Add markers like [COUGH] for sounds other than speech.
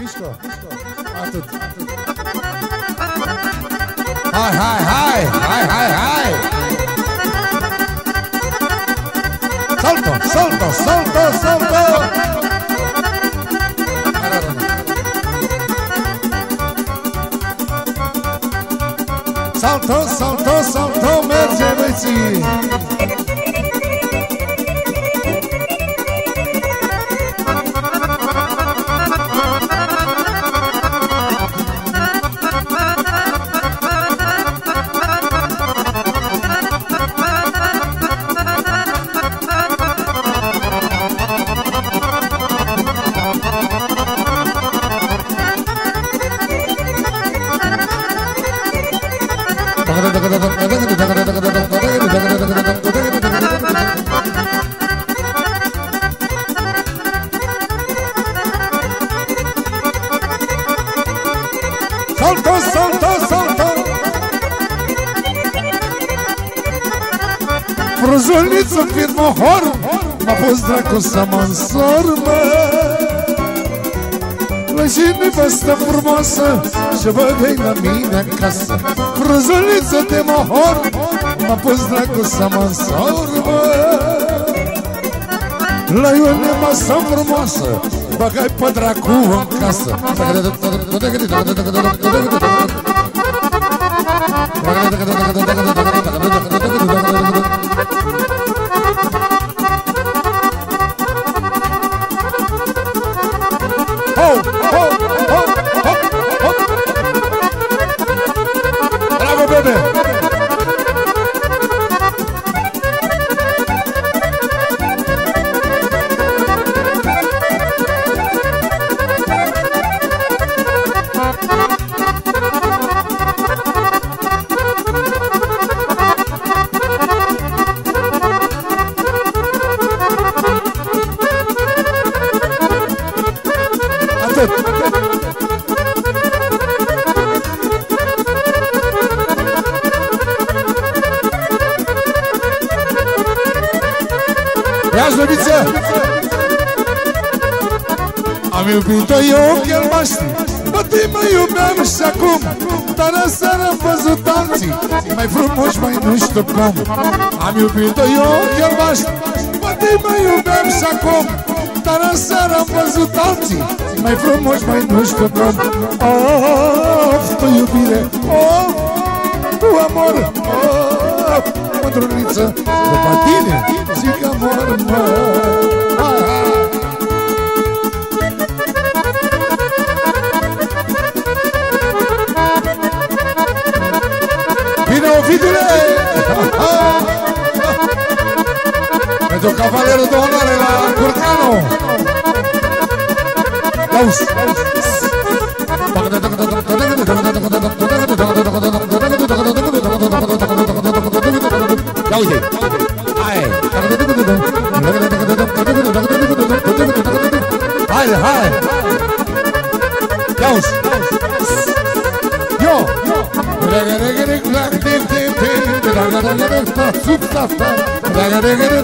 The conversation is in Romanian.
Mișco, atât. Hai, hai, hai, hai, hai, hai! Salto, salto, salto, salto! Salto, salto, salto, merge băieții! Frăjuliță firmă hor M-a pus dracu să mă însor, mă La și nevastă frumoasă Și băgăi la mine acasă. Frăjuliță de mohor M-a pus dracu să mă însor, mă La eu nevastă frumoasă Băgai pe dracu în casă Ia zlobiță! Am iubit-o eu ochi albaștri Poate mă iubeam și acum. Dar aseară am văzut alții. Mai frumoși, mai nu știu cum. Am iubit-o eu ochi albaștri Poate mă iubeam și acum. Dar aseară am văzut alții. Mai frumoși, mai nu știu cum. Of, tu iubire. Of, tu amor. Of, mândruliță După tine zic amor, mă Hai, hai Bine, Ovidule! [LAUGHS] Pentru cavalerul de onoare la Curcano! Auzi! Ia uite! Hai! Hai, hai! Ia uzi! Yo! Calabola